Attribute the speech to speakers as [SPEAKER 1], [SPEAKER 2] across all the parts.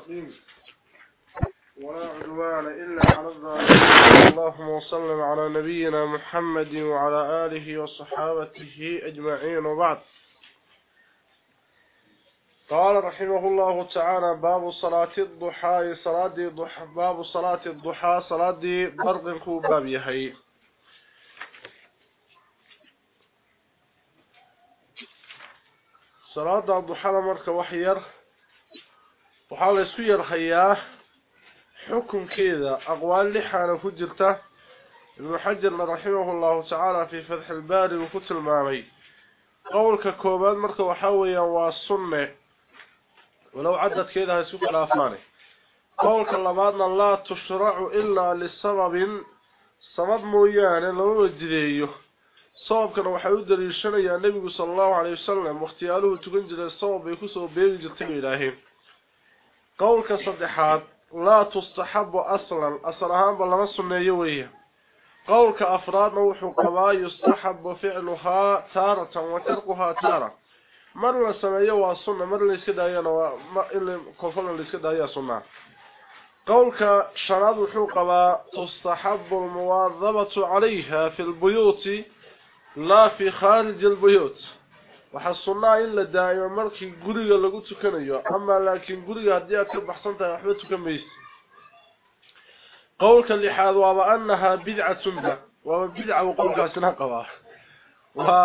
[SPEAKER 1] المستقيم ولا عدوان إلا على الظالمين. اللهم صل على نبينا محمد وعلى آله وصحابته أجمعين وبعد. قال رحمه الله تعالى باب صلاة الضحى صلاة الضحى باب صلاة الضحى صلاة برق كوباب يحيي صلاة الضحى مركة وحير. وحاول اسكو يرخيا حكم كذا. أقوال لحانا فجرته. المحجر من رحمه الله تعالى في فتح الباري وفتح المامي قول ككوبات مركة وحاوية وصنة ولو عدت كذا اسكو على افماني قول كلمان لا تشرع إلا لسبب. سبب مويان لو وجديه صواب كان waxa uu dareen النبي صلى الله عليه وسلم. waqtiyalo tugan jiray sawbay ku soo beegi قولك صدحات لا تستحب أصلا أصلها بلما سميوية قولك أفراد نوحك لا يستحب فعلها تارة وتركها تارة. مر لسميوها السنة مر لسدايانا وإلا كفلا لسدايا سنة. قولك شراد الحوق لا تستحب المواذبة عليها في البيوت لا في خارج البيوت. waxaasulaa in la daayo markii guriga lagu tukanayo ama أما لكن hadii هدية ka baxsan tahay waxba قولك اللي حاضوا أنها بدعة سنبة وبدعة وقولك عسنها قواه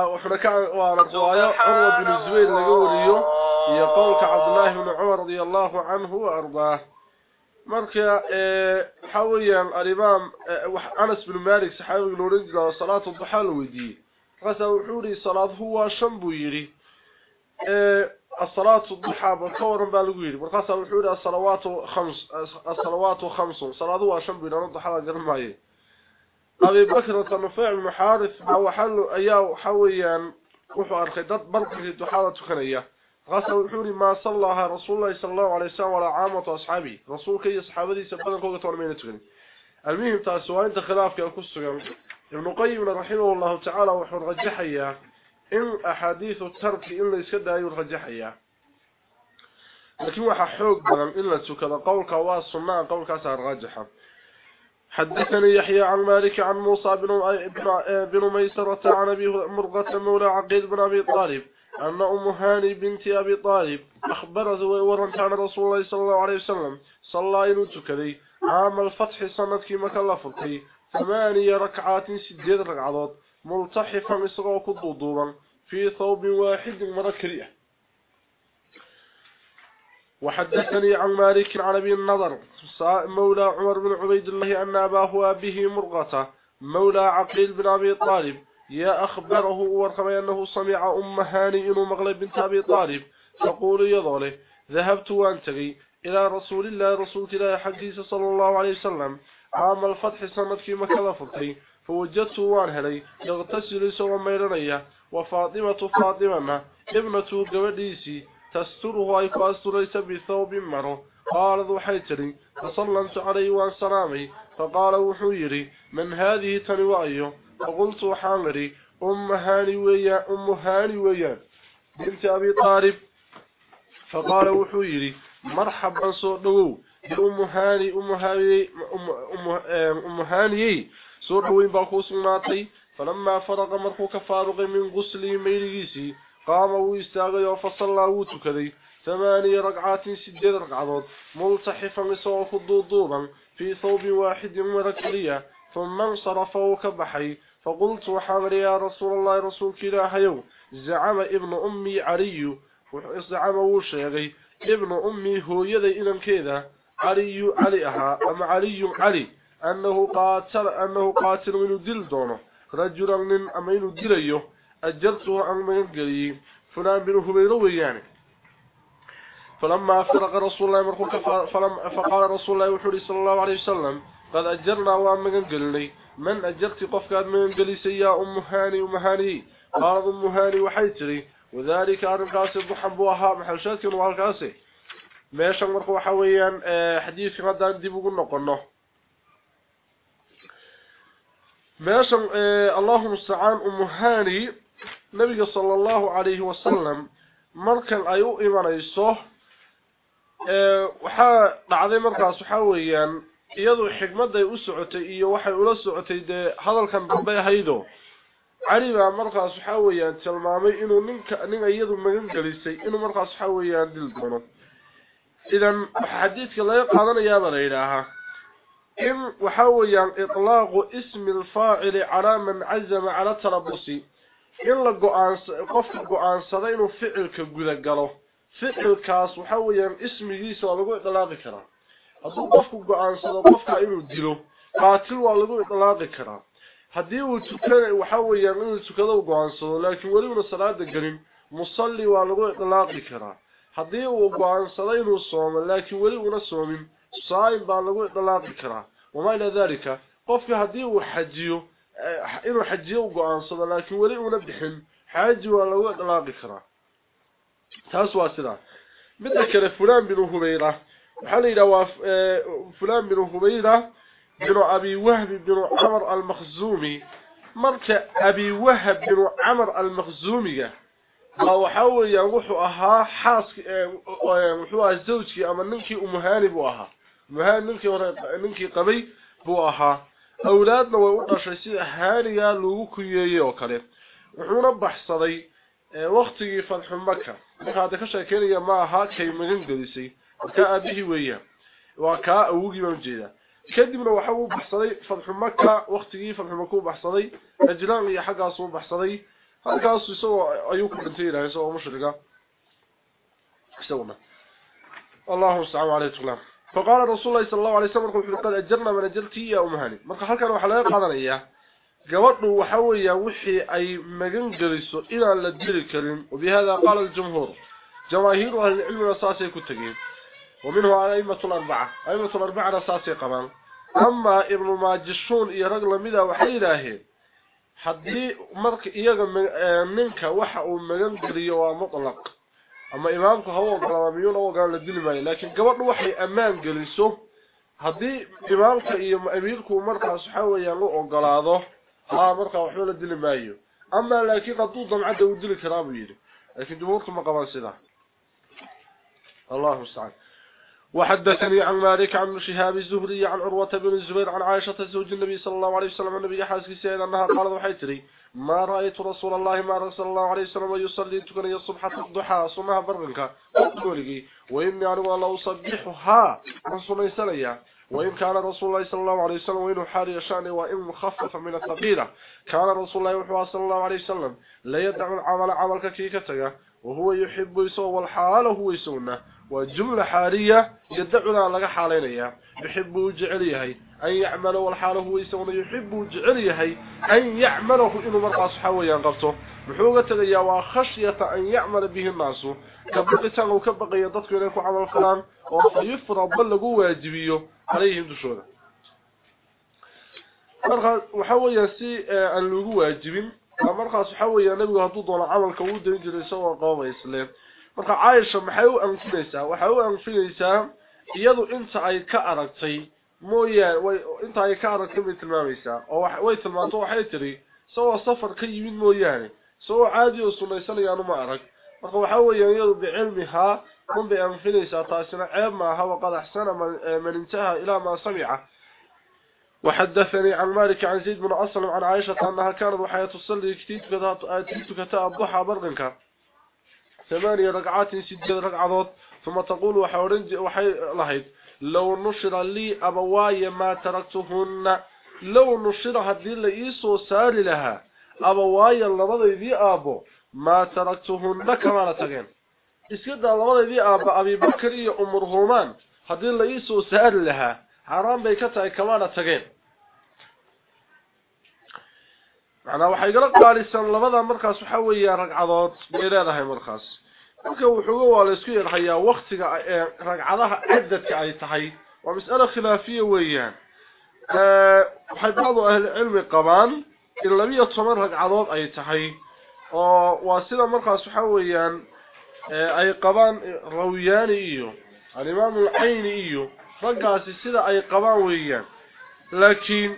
[SPEAKER 1] وحنا كان رقوايا عروة بن الزوير لقوليه هي قولك عبد الله بن عمر رضي الله عنه وأرضاه مركا حاوليا الإمام أنس بن مالك سحابي بن رجل صلاة الضحى الودي غسل وحوري صلاة هو شنبو الصلاة الضحى بالكور بالغو يري غسل وحوري الصلوات خمس الصلوات خمس صلاة هو شنبو يري نرد حلقة المعي أبي بكر تنفيع المحارث هو حل أياه حويا وحو أرخي دات بلقه دحالة خنية غسل وحوري ما صلى الله رسول الله صلى الله عليه وسلم ولا عامة أصحابي رسول كي أصحابي سبقنا كوكة ورمينة خنية المهم تاسوان تخلافك أكسر يعني ابن قيم رحمه الله تعالى وحو رجحيا إن أحاديث الترك إلا يسكدها يرجحيا لكن وحا حوق بلن إلا تكذا قولك والصناع قولك سهر راجحا حدثني يحيى عن مالك عن موسى بن, بن ميسرة عن أبي مرغة مولى عقيل بن أبي طالب أن أم هاني بنت أبي طالب أخبرت ورنت عن رسول الله صلى الله عليه وسلم صلى الله عليه عام الفتح سنة كما كلفرتي ثمانية ركعات سجد ركعات ملتحفا إسراء كضوضوبا في ثوب واحد مركرية وحدثني عن مالك عن أبي النظر مولى عمر بن عبيد الله أن أباه به مرغة مولى عقيل بن أبي طالب يا أخبره ورقم أنه سمع أم هاني إنه مغلب بنت أبي طالب تقول يضاله ذهبت وانتغي إلى رسول الله رسول الله حديث صلى الله عليه وسلم عام الفتح سنة في مكة فرتي فوجدته وان هلي يغتسل سوى ميرانية وفاطمة فاطمة ابنته قبديسي تستره أي فأستريس بثوب مره. قال ذو حيتري فصلنت عليه وان سلامي فقال وحويري من هذه تنوائيه فقلت حامري أم هاني ويا أم هاني ويا. بنت أبي طالب. فقال وحويري مرحبا صدقوا أم هاني أم هاني أم هاني سور وين باكو فلما فرغ مرخو كفارغ من غسل ميليسي قام ويستاغي فصلى وتكدي ثمانية ركعات سجد ركعات ملتحفا لسوى خضوضوبا في ثوب واحد مركلية ثم انصرف وكبحي فقلت وحامر يا رسول الله رسول كلاهيو زعم ابن أمي علي زعم وشيغي ابن أمي هو يدي إذن كذا علي علي أها أما علي علي. أنه قاتل أنه قاتل من دل دونه. رجلا من أمين دليه أجرته عن من قلي فلان بن هبيرو يعني فلما فرق رسول الله مرخوك فقال رسول الله وحوري صلى الله عليه وسلم قد أجرنا وأن من قلي من أجرت قفك من قلي سيا أم هاني أم هاني. قال أم هاني وحيتري. وذلك أرنقاسي ضحبوها محلشات وهالكاسي meeshan marka waxa weeyaan xadiiska hadaan dib ugu noqono meeshan Allahu musta'an umuhani nabiga sallallahu alayhi wasallam markan ay u imanayso ee waxa dhacday markaas waxa weeyaan iyadu xigmad ay u socotay iyo waxay ula socotay de hadalkan dambe haydo cali baa markaas waxa weeyaan tilmaamay inuu ninka nin iyadu magan galisay inuu markaas waxa weeyaan dil doono إذن حديثك لا يقعدنا يا ذا إلهة إن وحاوي إطلاق اسم الفاعل على من عزم على تربصي. إن قفل قعان صدين فعل قذة قلو فعل كاس وحاوي اسم جيس وابقو إطلاق كرا. أدو قفل قعان صدين قفل إنو ديلو قاتل وابقو إطلاق كرا. هديو تكنع وحاوي أن إطلاق قعان صدين لكن وليون صلاة قرم مصلي وابقو إطلاق كرا. Haddii uu go-aansado inuu soomo laakiin weli una soomin saa'im baa lagu idlaaqi karaa wamaa ilaa dalika qofka haddii uu xajiyo inuu xajiyo u go-aansado laakiin weli una bixin xaaji waa lagu idlaaqi karaa taas waa sidaa midda kale fulaan binu hubayra waxaa la yidhaha waa fulaan binu hubayra binu abi wahbi binu camar almakhzuumi marka abi wahab binu camar almakhzuumiga أو حاول يروح أها حاس وحو زوجي اما نكي امهاني بوها مهان نكي ورا نكي قبي بوها اولادنا وقشاي حاليا لو كيهيو كلي وحونا بحثدي وقتي فتح مكه هذا كشكليا ما ها كي من دلسي وكا ابي ويا وكا اوغي بمجيدا كدبنا وحو بحثدي فتح مكه وقتي فتح مكه بحثدي اجلان يا حقا صوب بحثدي halkaas isagoo ayuu ku dhintay ilaahay isagoo mushriga isaguna allahu mustacaan alayhi tuqlaan فقال رسول الله صلى الله عليه وسلم قد أجرنا من أجرتي يا أمهاني marka halkan waxa laga qaadanaya gabadhu waxa weeyaa wixii ay magan galiso inaan la dili karin قال الجمهور جماهير أهل العلم اساسي ku tageen ومنه ائمه الاربعه ائمه الاربعه اساسي قبان اما ابن ماجشون iyo rag lamida uu magan galiyo waa mutlaq ama imaamku hawo ogolaamiyuuna ogolaan la dili maayo laakiin gabadhu waxay ammaan geliso haddii imaamka iyo amiirku markaas waxa weeyaan u ogolaado haa markaa waxba la dili maayo ama laakiin hadduu damcadda uu dili karaa buu yidhi laakiin jumhuurtu ma qaban sidaa الله مستعان وحدثني عن مالك عن شهاب الزهري عن عروة بن الزبير عن عائشة زوج النبي صلى الله عليه وسلم النبي حاسك سيئا أنها قالت وحيتري ما رأيت رسول الله ما رسول الله عليه وسلم يصلي تكني الصبح الضحى صنها برنك أقولي وإني أنا والله أصبحها رسول الله وإن كان رسول الله صلى الله عليه وسلم وإنه حالي شأني وإن مخفف من الثقيلة كان رسول الله صلى الله عليه وسلم لا يدع العمل عملك كيكتك وهو يحب يسوى والحال هو يسونا وجملة حالية يدعنا لك حالينيا يحب جعليه أن يعمل والحال هو يسونا يحب جعليه أن يعمله إنه مرقى صحاوي ينقبته محوغة يا وخشية أن يعمل به الناس. كبقيتان وكبقي يضطك إليكم عمل فلان وفيفرض بلغوا واجبيه عليهم دشونا مرقى وحاوي يسي أن لغوا واجبين markaas waxa weeyaa nabigu hadduu doono camalka uu darin jiray isagoo qooma islaam marka Aisha maxay u anfinaysaa waxay u anfinaysaa iyadu inta ay ka aragtay mooyaan way inta ay ka aragtay tilmaamaysaa oo way tilmaanto waxay tiri soo safar ka yimid mooyaane soo caadi oo sunaysanayaan ma arag marka waxa weeyaa iyadu bicilmiha kun bay anfinaysaa taasina ceeb ma aha waqad ahsana man intaha ila ma sami'a وحدثني عن مالك عن زيد بن أسلم عن عائشة أنها كانت وحياة تصلي كتاب الضحى برغنك ثمانية رقعات ست رقعات ثم تقول وحورنج وحي لهيد. لو نشر لي أبواي ما تركتهن. لو نشر هذه لإيسو سار لها. أبواي اللبضي ذي أبو ما تركتهن. كما نتغين إسكد اللبضي ذي أبو أبي بكر إيا أمر هومان هذه لإيسو سار لها. حرام بيكتها كما نتغين macnaa waxay gala qaalisan labada markaas waxa weeyaa ragcadood bay leedahay markaas marka wuxuu waa la isku yeelhayaa waqtiga ragcadaha cadadka ay tahay waa mas'ala khilaafiye weeyaan ee waxay bacdu ahli cilmi qabaan in labiyo toban ragcadood ay tahay oo waa sida markaas waxa weeyaan ay qabaan rawiyaani iyo al-imaam al-ayni iyo raggaasi sida ay qabaan weeyaan laakiin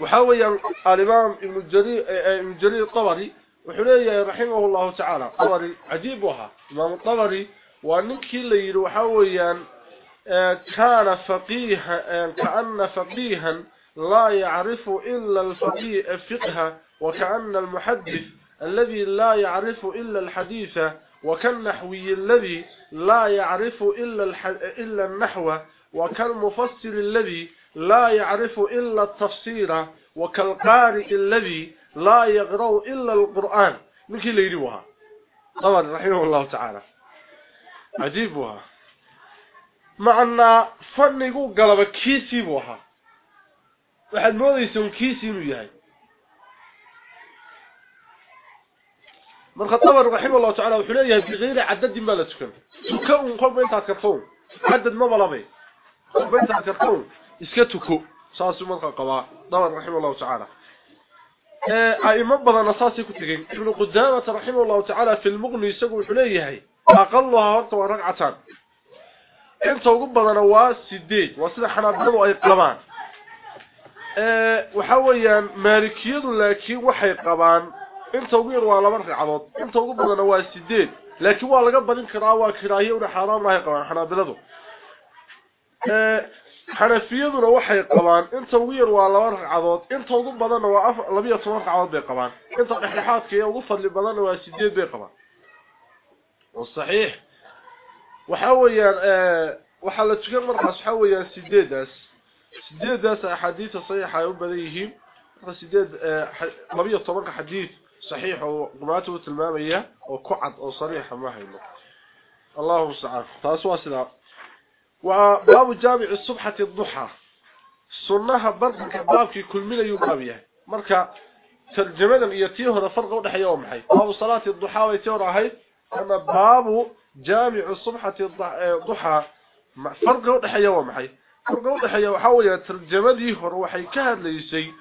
[SPEAKER 1] وحاول الإمام ابن جرير ابن جرير الطبري وحلية رحمه الله تعالى. طبري عجيب وها إمام الطبري ونكي اللي وحويا كان فقيها كأن فقيها لا يعرف إلا الفقيه الفقه وكأن المحدث الذي لا يعرف إلا الحديث وكالنحوي الذي لا يعرف إلا, إلا النحو وكالمفسر الذي لا يعرف إلا التفسير وكالقارئ الذي لا يقرأ إلا القرآن. من كي ليدوها طبعا رحمه الله تعالى. عجيبها. معنا فنقو قلب كيسي بوها. واحد موضيسون كيسي نيهي من خطبر رحمه الله تعالى وحليه بغير عدد ما لا تكن تكون قبل انت تكفون عدد ما بلبي قبل انت تكفون اسكتكو ساسو من قبا دور رحمه الله تعالى ائمه بدن اساسي كتغين ابن قدامه رحمه الله تعالى في المغني يسقو خليه اقلها هرت ورقعتان انت ugu badan waa 8 waa sida xanaabadu ay qabaan ee waxa weeyaan maalikiyadu laakiin waxay qabaan inta ugu yar waa laba ragcadood inta ugu badan waa 8 laakiin waa laga badin karaa waa kiraayo una xaraam lahay qabaan xanaabadu ee xanafiyaduna waxay qabaan inta ugu yar waa laba ragcadood inta ugu badan waa 12 ragcadood bay qabaan inta dhexdhexaadka ee ugu fadli badan waa 8 bay qabaan والصحيح waxa weeyaan ee waxa la tukan markaas waxa weeyaan sideedaas sideedaas ahadiith saxiixa ay u badan yihiin marka sideed 12 xadiith صحيح oo qumaatu tilmaamaya oo ku cad oo sariixa ma hayno Allahu subhanahu taas waa sida وباب جامع الصبحة الضحى. سنها كباب في كل من يقابيه مركا ترجمنا ايتيه هنا فرقه ونحي يوم حي. باب صلاة الضحى ويتيه هنا أما باب جامع الصبحة الضحى آه، فرق ونحي يوم حي. فرقه ونحي وحاول ترجمنيه روحي كهد ليسي.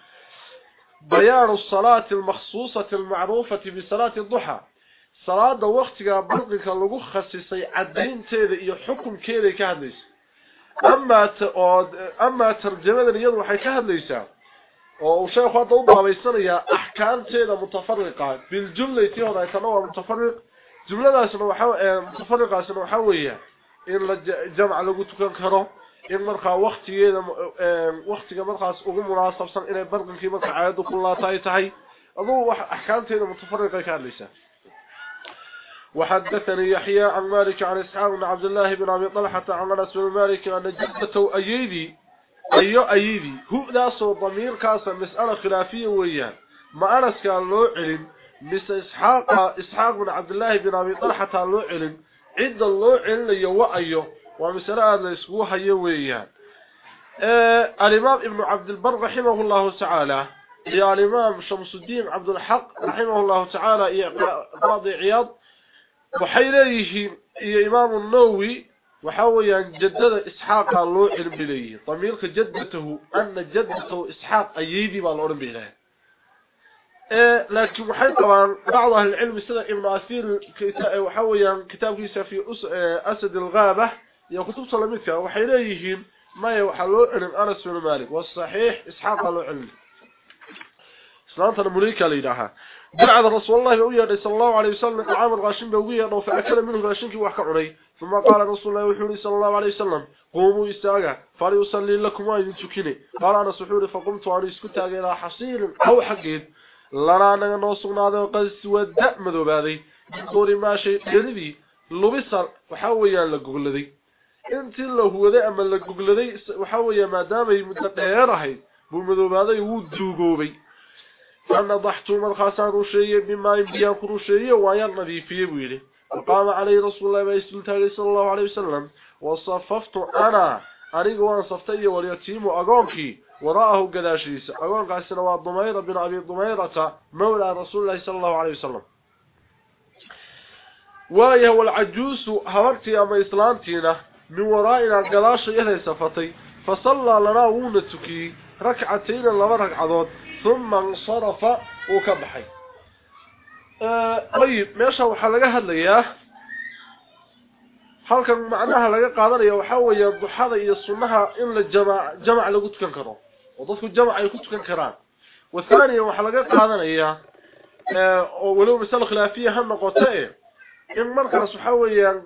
[SPEAKER 1] بيان الصلاة المخصوصة المعروفة بصلاة الضحى. صلاة وقتها برقك اللقخة سيسي عدين تيري حكم كيري كهد ليسي. أما أما ترجمة اليد وحي كهدليسا أو شيخ هذا وبايسن يا أحكام تيده متفرقة. بالجملة تي هو تنوع متفرق. جملة اسمها وحو آه، متفرقة اسمها وحو هي ان جمع لو تكون كره إن مرقه آه، وقتيه وقتي مرقس أو مناسب سن ان برق في مرقعه كلها تاي تحي ادو أحكام تيده متفرقة كهدليسا وحدثني يحيى عن مالك عن إسحاق بن عبد الله بن أبي طلحة عن بن مالك أن جدته أيدي أيو أيدي هو ناسو ضمير كاسا مسألة خلافية وياه ما أنس كان له علم مس إسحاق إسحاق بن عبد الله بن أبي طلحة له علم. عند الله علم يو أيو ومسألة هذا يسقوها يويان آه الإمام ابن عبد البر رحمه الله تعالى يا الإمام شمس الدين عبد الحق رحمه الله تعالى قاضي عياض وحيليه يا إمام النووي وحاول جدد إسحاق الله علم بليه ضميرك جدته أن جدته إسحاق أيدي بالعلم بليه آه لكن طبعا بعض أهل العلم سنة ابن أثير وحاول كتاب كيسا في أسد الغابة يا كتب waxa loo cilin Anas bin Malik wa sahih Ishaq loo cilin islaanta mulika leeyaha بعد رسول الله صلى الله عليه وسلم عامر غاشم بوغي انه فأكل منه غاشم كي واخا قري قال رسول الله صلى الله عليه وسلم قوموا استاغا فليصلي لكم ايد تشكيني قال أنا سحوري فقمت وأنا اسكو تاغي حصير أو حقيد لنا نغ نو سغناد قس ودا مدوبادي دوري ماشي دلبي لوبيسر وحا ويان لا غوغلدي إنت لو هو ده امل غوغلدي وحا ما دام هي. متدهيرهي بمدوبادي هو دوغوبي أنا ضحت من خسروا شيء بما يبيكروا شيء وعيان في بيلي وقام عليه رسول الله صلى الله عليه وسلم وصففت أنا أريق وأن صفتي واليتيم أقومكي وراءه قداشيس. أقومك أسنوا ضميرة بن أبي ضميرة مولى رسول الله صلى الله عليه وسلم. ويا وايه والعجوس هورتي أما إسلامتينا من ورائنا القداشي إلي صفتي. فصلى لنا ونتكي ركعتين اللبرك عضوت ثم انصرف وكبحي طيب ماشا waxaa laga hadlayaa halkan macnaha laga qaadanayo waxa weeye duxada iyo sunnaha in la jamaa jamaa lagu tukan karo oo dadku jamaa ay ku tukan karaan wathaniya waxa laga qaadanayaa oo walow masal khilaafiya ha noqotee in markaas waxa weeyaan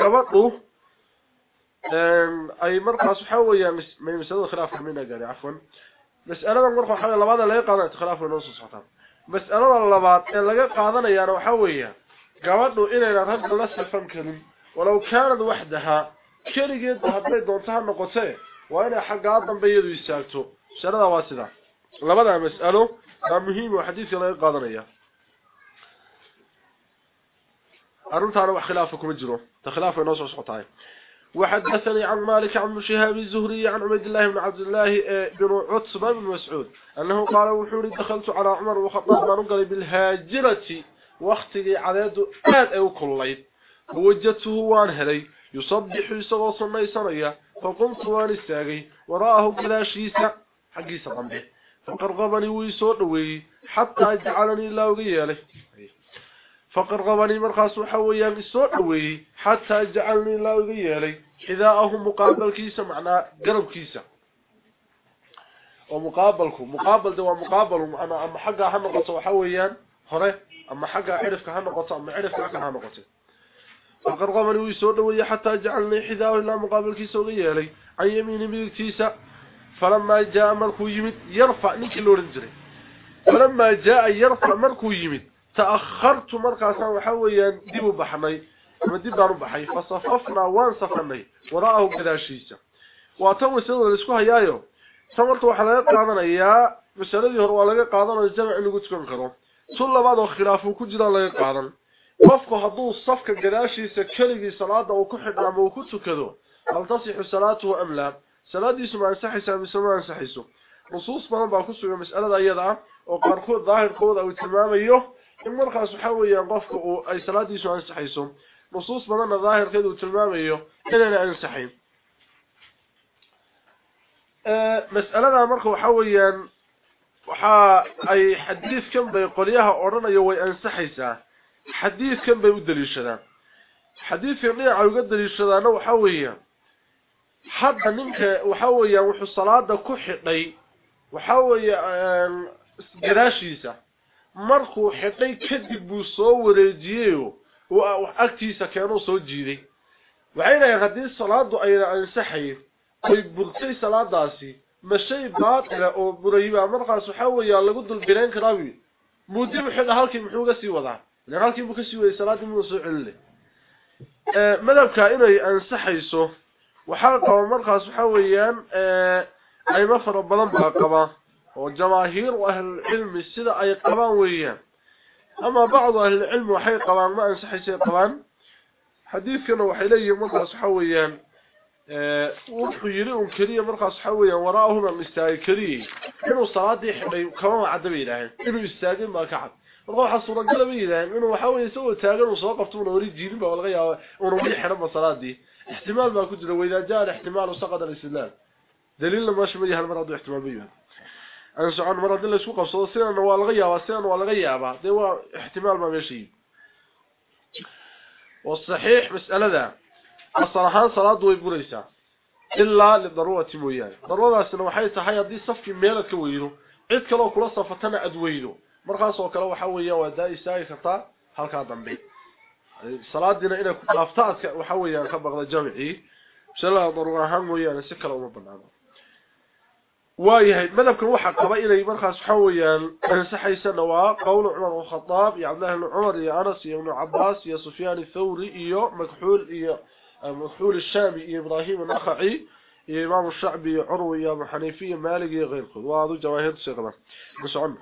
[SPEAKER 1] gabadhu ay markaas waxa weeyaan mas'alada khilaafka mina gaari afwan مساله ان قرخ حاجة لبااده لاي قاده اختلاف النصوص صوتها مساله اللباد ان لاي قادن يا روحا ويا إلى انه رد لا سفهم كلمه ولو كانت وحدها شرجت هبيت دورتها نقطه وأنا حق اذن بيد يسالته شرده واسده لبادا مساله مهم وحديث لاي قادنيا ارون ترى خلافكم الجرو تخلاف النصوص صوتها وحدثني عن مالك عن شهاب الزهري عن عبد الله بن عبد الله بن عتبة بن مسعود أنه قال وحوري دخلت على عمر وخطاب ما نقل بالهاجرة واختي عدد آد أو كليد ووجدته وان هلي يصبح يسوى صنعي صنعي فقمت وان استاغي وراءه كلاشيسة حقيسة ضمبه فقرغبني ويسوء حتى جعلني وقياله فقرغبني مرخص وحويان السوء دوي حتى جعلني الله يغيالي حذاءه مقابل كيسة معنى قرب كيسة. ومقابلكم مقابل دوا مقابل أنا أما حقا هنقطة وحويان هره أما حقا عرفك هنقطة أما عرفك هنقطة. فقرغبني ويسوء دوي حتى جعلني حذاءه الله مقابل كيسة وغيالي عن يمين ملك كيسة. فلما جاء مركو يمد يرفع نيك اللورنجري. فلما جاء يرفع مركو يمد تأخرت مرقى سنة وحاوية ديبوا بحمي ما ديبوا بحمي, فصففنا وان صفمي وراءه كذا شيسا واتموا سيدنا لسكوها يايو. سمرت وحلقة قادنا يا مسالذي هروا لقى قادنا الجمع اللي قدتكم خروا صلى بعض الخلاف وكجدا لقى قادنا وفقوا هدو الصفك كذا شيسا كلبي صلاة وكحد لما وكدتوا كذو هل تصيح صلاته أم لا؟ صلاة يسمع انسحيسا بسمع انسحيسا نصوص بنا باكسوا مسألة أيضا وقرقوا ظاهر قوض أو التمام أيوه in markaas waxa weeyaan qofku uu ay salaadiisu ansaxayso nusuus badan daahirkeedu uu tilmaamayo inaan ansaxayn ee mas'alada marka waxa weeyaan waxa ay xadiiskan bay qoliyaha oranayo way ansaxaysaa xadiiskan bay u daliishadaan xadiiskan dhinaca uga daliishadaana waxa weeyaan hadda ninka waxa weeyaan wuxuu salaada ku xidhay waxa weeyaan gadaashiisa markuu xidhay kadib buu soo wareejiyay oo agtiisa keenoo soo jiiday waxayna haddii salaadu ayna ansaxayn ay burtay salaadaasi ma shay baatila oo burayba markaas waxa weeyaa lagu dulbireen karaa wi mudib xidha halkii muxuu ga sii wadaa ilaa halkii buu ka sii waday salaadii muu soo celinay ee madabka inay ansaxayso waxa qaba markaas waxa weeyaan ee ay ma fara badan baa qaba والجماهير واهل العلم السده اي قبان ويان اما بعض أهل العلم وحي قبان ما انصح شيء قبان حديث كانوا وحيليه مره صحويان وخيرهم كليه مره صحويان وراهما مستايكري كانوا صادح كانوا عدبي لهن انه يستاذن ما كعب روح الصورة قلبي لهن انه حاول يسوى تاغن وسوقفت ولا اريد جيل ما ولغيا ورمي حرم الصلاه دي احتمال ما كنت لو اذا جاء احتمال وسقط الاسلام دليل ما شبيه المرض احتمال بيه أنا سعون مرض الله سوق صوت سنة والغا يابا سنة والغا يابا ده هو احتمال ما ماشي والصحيح مسألة ذا. الصراحة صلاة ويبريسا إلا للضرورة مويان ضرورة سنة وحي تحيى دي صفك ميلة كوينو. عيد كلو كلا صفتنا أدوينو. مرخص وكلا وحوية ودائي ساي خطا هل كان ضمبي صلاة دينا إنا كلافتات وحوية كبغض جمعي. شلا ضرورة هم مويان سكلا ومبنانا وايهي. مذهب كان وحا قبا إلى مرخص حويا صحيح سنة وقول عمر الخطاب. يعني يا عبد الله عمر يا أنس يا ابن عباس يا سفيان الثوري يا مكحول يا مكحول الشامي يا إبراهيم الأخعي يا إمام الشعبي يا عروي يا أبو يا مالك يا غير خذ وهذا جواهر شغله بس عم.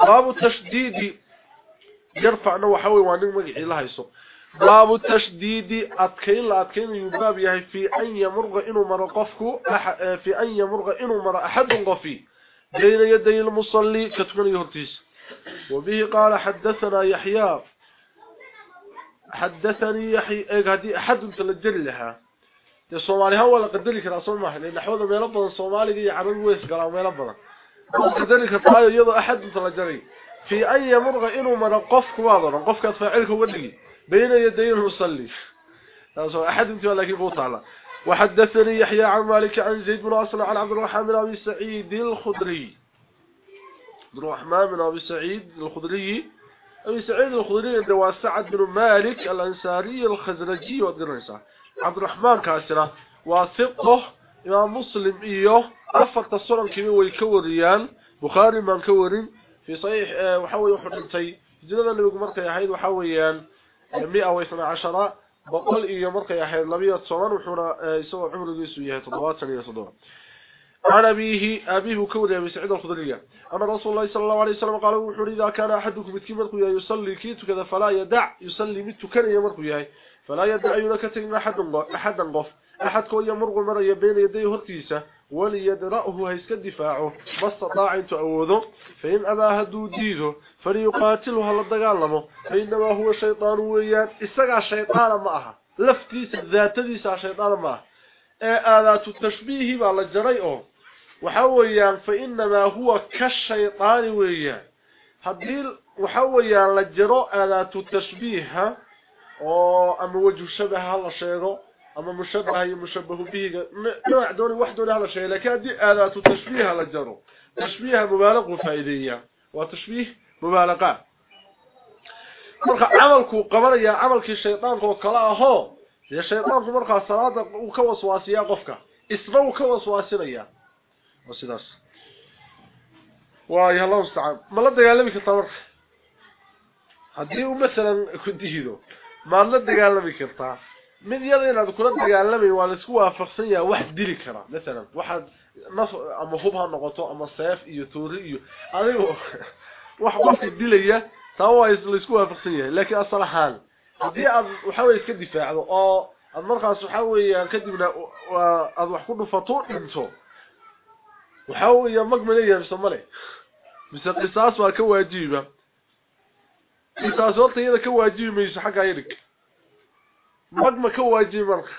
[SPEAKER 1] باب تشديد. يرفع له حوي وان الله لهيسو باب التشديد أتكين لا أتكين يباب يهي في أن يمرغ إنو مر قفكو في أن يمرغ إنو مر أحد قفي. بين يدي المصلي كتكون يهرتيس. وبه قال حدثنا يحيى. حدثني يحيى إيه هدي أحد تلجل لها. الصومالي هو اللي قدر لك رأسول ما لأن حوض ما يلبض الصومالي يعمل ويس قال ما يلبض قدر لك طاية يضع أحد تلجلي. في أن يمرغ إنو مر قفكو واضر قفك أتفاعلك ولي بين يدي المصلي. هذا أحد انت ولكن بوط على. وحدثني يحيى عن مالك عن زيد بن أصل عن عبد الرحمن بن أبي سعيد الخدري. عبد الرحمن بن أبي سعيد الخدري. أبي سعيد الخضري هو سعد بن مالك الأنساري الخزرجي ودرسة عبد الرحمن كاسرة. وثقة. إمام مسلم إيوه. أفرت الصورة كمية ويكوريان بخاري من كورين. في صحيح آه، وحاول يحرمتي جدنا اللي مركي يحيد وحاويان 112 بقول إيو مركي يحيد لبية صوان وحونا آه، يسوى عمر ديسو يهي تضوات سنية صدوات عن أبيه أبيه كوري أبي سعيد الخضرية أن رسول الله صلى الله عليه وسلم قال وحور إذا كان أحدكم متكي مركو يصلي كيتو كذا فلا يدع يصلي متو كان يمركو يهي فلا يدع يلكتين أحدا قف. أحد كو يمرغ مريا بين يديه هرتيسة وليدرأه هيسك الدفاع ما استطاع انت أوذه فإن أبا هدو ديده فليقاتله هل الدقالمه فإنما هو شيطان ويان استقع الشيطان معها. لفتيس الذات ديس الشيطان معها. آلات التشبيه بالجريئه وحويان فإنما هو كالشيطان ويان هديل وحويان لجراء آلات التشبيه أما وجه شبه هذا شيء أما مشبه هي مشبه به نوع دوني واحد دوني هذا الشيء لكن هذه آلات تشبيه للجرو تشبيه مبالغ وفائدية وتشبيه مبالغة. مرخى عملك قبريا عملك الشيطان هو. كلاهو يا شيطان مرخى الصلاة وكوسواسيا قفك اسمه وكوسواسيا وسداس واي الله استعان ما لا دغالمي كتور hadii مثلا كنت هيدو. ما لا دغالمي كرتا من يرى يدينا كره دغالبي ولا اسكو وافقسن يا واحد ديري كرا. مثلا واحد نص أما فوبها نقطة أما سيف يوتوري أيوه واحد ما في ديليه تو اسكو وافقسن لكن أصلا حال. دي احاول كدفاع أو المرخص حوي كدبنا واد واحد كدفطور إنتو. وحوي مقمليه في الصومالي بس القصاص واكو واجبه القصاص هو اللي كان واجبه مش حق عيرك مقم كواجي مرخ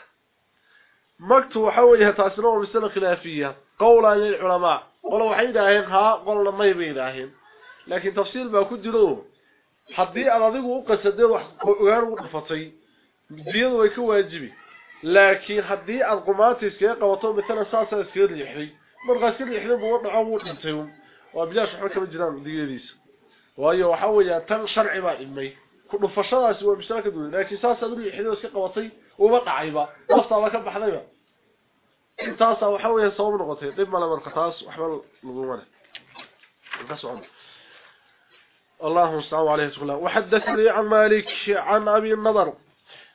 [SPEAKER 1] مقت وحويها تاسنا ومسألة خلافية. قولا للعلماء قولوا وحيداهين ها قولنا ما يبيداهين لكن تفصيل ما جلوه حدي أنا ذيك وقصدي وغير وقفتي. ديض ويكو واجبي. لكن حدي القمات يسكي قوطوا مثلا ساسا مرغا سكي اليحري بوضع عمود انتهم وبلاش حركة من جنان دياليس وهي وحويها تن شرعي ما waa mas'ala ka duwan laakiin saas aad u riixdo iska qabatay uma dhacayba. Naftaada ka baxdayba. Intaas waxa weeye sabab noqotay dib mala marka taas waxba lagu ka socdo اللهم صل عليه وسلم وحدثني عن مالك عن أبي النضر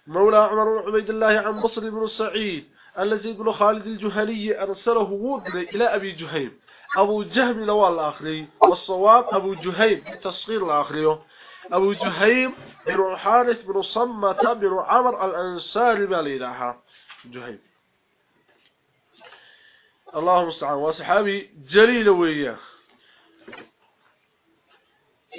[SPEAKER 1] مولى عمر بن عبيد الله عن بصر بن السعيد الذي بن خالد الجهني أرسله وودل إلى أبي جهيم أبو جهم لوال الآخري والصواب أبو جهيم تصغير الآخري أبو جهيم بن الحارث بن صمة بن عمر الأنساري بالإلهة جهيم. اللهم استعان وصحابي جليل وياه.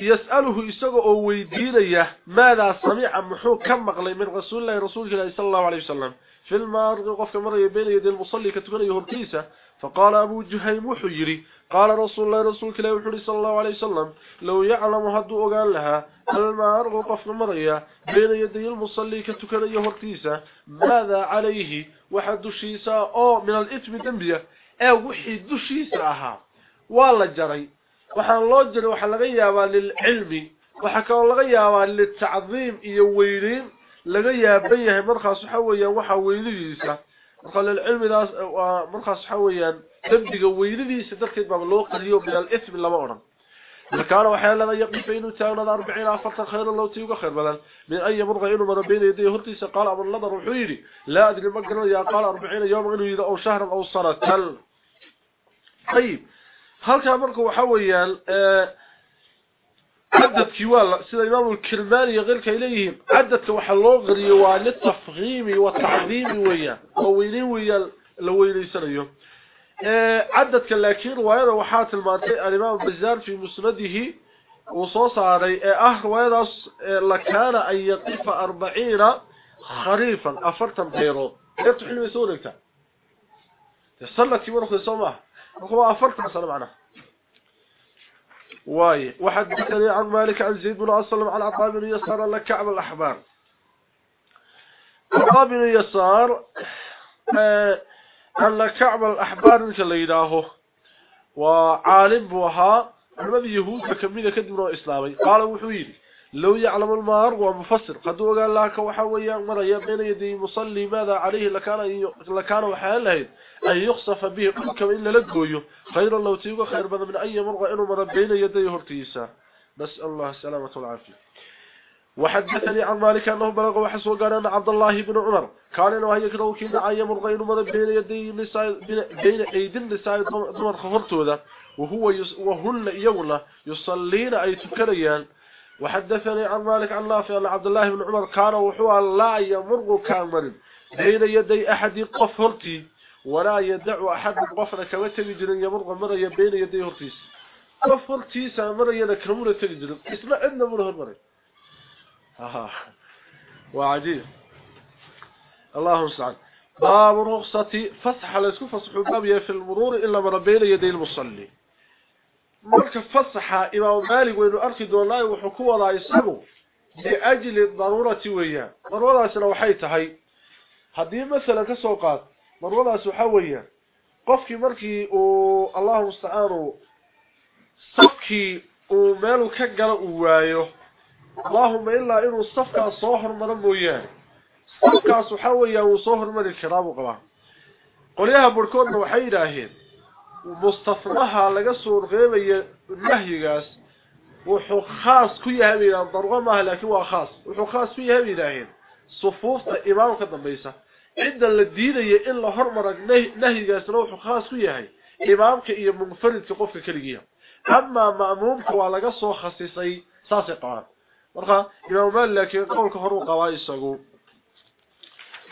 [SPEAKER 1] يسأله إساقه ويدينيه ماذا سمع محو كم مغلي من رسول الله رسول الله صلى الله عليه وسلم. في المار قفك مرة بين يدي المصلي كتغنيه هرتيسة فقال أبو جهيم وحيري قال رسول الله رسول الله وحيري صلى الله عليه وسلم. لو يعلم هدو أقال لها المار قفك مرة بين يدي المصلي كتغنيه هرتيسة ماذا عليه؟ وحد الشيسة أو من الإثم دنبية. أو وحد الشيسة أها. والله جري. waxaan loo jiray waxa laga yaabaa lil cilmi tacdiim iyo weynin laga yaaban yahay markaas waxa weeyaan waxa weynidiisa marka lil cilmidaas markaas waxa weeyaan dambiga weynidiisa darteed baa loo qariyo bil al-ithm lama oran markaana waxa la yaqif inuu taagnaada 40 afarta khayr loo tiigo khayr badan min ay marqa inuu mara been yadii hortiisa qaal abu nadar wuxuu yiri la adri ma yaa qaal 40 yawm inuu oo shahran oo sanatan طيب halka marka waxa weeyaan ee عدد كيوالا سيدا إمام الكرماني يغيرك كإليهم عدت وحلو غريوان التفغيمي والتعظيم ويا قويني ويا اللوي ليس ليهم آه، عدت كاللاكين رواية روحاة المارتين الإمام البزار في مسنده وصوص علي آه، أهر رواية آه، لكان أن يطيف أربعين خريفا. أفرتا بيرو إيه تحلمي سؤالك تا تصلت يمرخي صمع رخوة أفرتا صلى معنا واي. وحدثني عن مالك عن زيد بن أسلم عن عطاء يسار كعب الأحبار. عطاء بن يسار عن لك كعب الأحبار انت اللي يداهو وعالم بوها الذي يهود فكمين كدبنا إسلامي. قال وحويلي لو يعلم المار ومفسر قد وقال لك وحويا مريا بين يدي مصلي ماذا عليه؟ لكان لكان وحال له أن يخصف به كما إن لقويه خير الله تيوه خير بدل من أي مرغة إنه مر بين يدي هرتيسا بس الله السلامة والعافية. وحدثني عن مالك أنه بلغ وحس وقال أن عبد الله بن عمر كان إنه يكره كنا أي مرغة إنه مر بين يدي النساء بين أيدي النساء ضمن خفرته ذا وهو يس وهن يولا يصلين أي تكريان وحدثني عن مالك عن نافع أن عبد الله بن عمر كان وحوى لا يمر كامل بين يدي أحد قف هرتي ولا يدع أحد قفنا كما تجد يمر مر بين يدي هرتيس قف هرتي سامر يدك نمر تجد اسمع عندنا مره آه. وعجيب. اللهم سعد باب رخصة فسح لسكو فسح باب في المرور إلا مر بين يدي المصلي. waynu arki doonaa wuxuu ku wadaa isagu liajli daruurati weeyaan daruuradaasina waxay tahay haddii masalan ka soo qaad مروضة سحوية قفك مركي و الله مستعان صفكي ومالو كجل اوايو اللهم إلا إنو صفك صوحر مرمو إياه صفك سحوية وصوحر من الكرام وقبع قل إياها بركون وحيدا و ومستفرها لقصور غيبية النهي قاس و حخاص كي هبيدا ضرغمها لكي هو خاص و حخاص كي هبيدا هين صفوف إمام كدن بيسه inda la diidayo in la hormaro nahyigaasna wuxuu khaas ku yahay imaamka iyo munfaridka qofka kaligiya amma ma'muumka waa laga soo khasisay saasi qaan marka imaam maalik qowlka hor uu qabaa isagu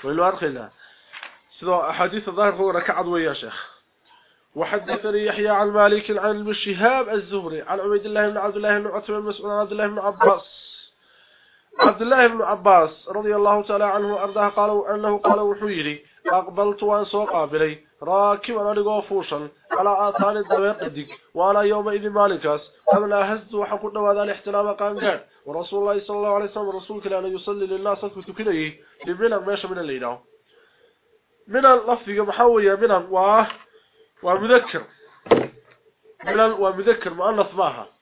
[SPEAKER 1] waylo arkhila sidoo ahadiith dhaahir hore ka cad weeyaa sheekh وحدثني يحيى عن مالك عن الشهاب الزهري عن عبيد الله بن عبد الله بن عتبة المسؤول عن عبد الله بن عباس عبد الله بن عباس رضي الله تعالى عنه وأرضاه قالوا انه قال وحيري أقبلت وأن سو قابلي. راكبا انغو فوشن على آثار الدويق وأنا يومئذ مالكاس. قبل اهزت وحق دوادا الاحتلام قانقان ورسول الله صلى الله عليه وسلم رسول كان يصلي للناس فتكنيه لمن ماشى من الليل من اللفظ محوية من واه ومذكر. ملل ومذكر مؤنث معها